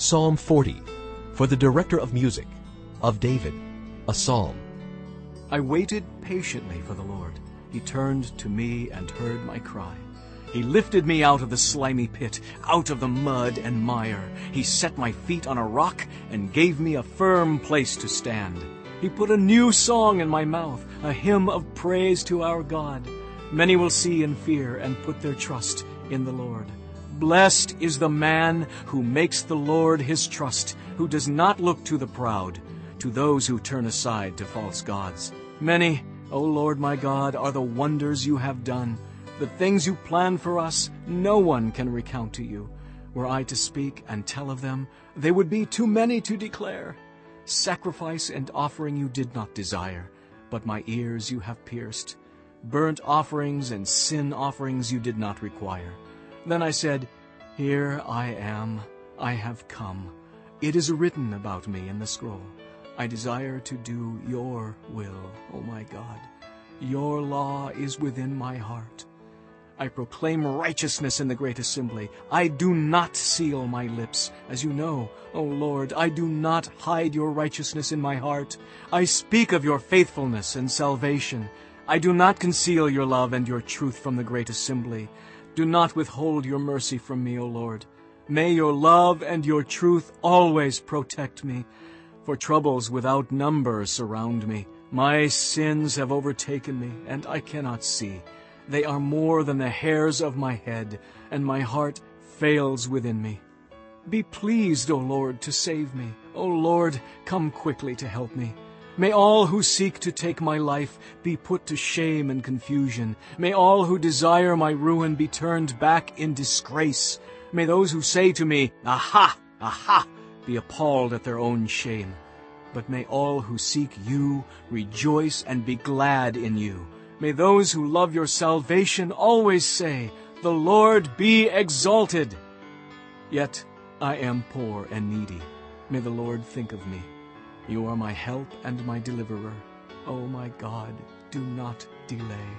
Psalm 40, for the director of music, of David, a psalm. I waited patiently for the Lord. He turned to me and heard my cry. He lifted me out of the slimy pit, out of the mud and mire. He set my feet on a rock and gave me a firm place to stand. He put a new song in my mouth, a hymn of praise to our God. Many will see and fear and put their trust in the Lord. Blessed is the man who makes the Lord his trust, who does not look to the proud, to those who turn aside to false gods. Many, O Lord my God, are the wonders you have done. The things you plan for us, no one can recount to you. Were I to speak and tell of them, they would be too many to declare. Sacrifice and offering you did not desire, but my ears you have pierced. Burnt offerings and sin offerings you did not require. Then I said, Here I am, I have come. It is written about me in the scroll. I desire to do your will, O my God. Your law is within my heart. I proclaim righteousness in the great assembly. I do not seal my lips. As you know, O Lord, I do not hide your righteousness in my heart. I speak of your faithfulness and salvation. I do not conceal your love and your truth from the great assembly. Do not withhold your mercy from me, O Lord. May your love and your truth always protect me, for troubles without number surround me. My sins have overtaken me, and I cannot see. They are more than the hairs of my head, and my heart fails within me. Be pleased, O Lord, to save me. O Lord, come quickly to help me. May all who seek to take my life be put to shame and confusion. May all who desire my ruin be turned back in disgrace. May those who say to me, Aha! Aha! be appalled at their own shame. But may all who seek you rejoice and be glad in you. May those who love your salvation always say, The Lord be exalted. Yet I am poor and needy. May the Lord think of me. You are my help and my deliverer. O oh my God, do not delay.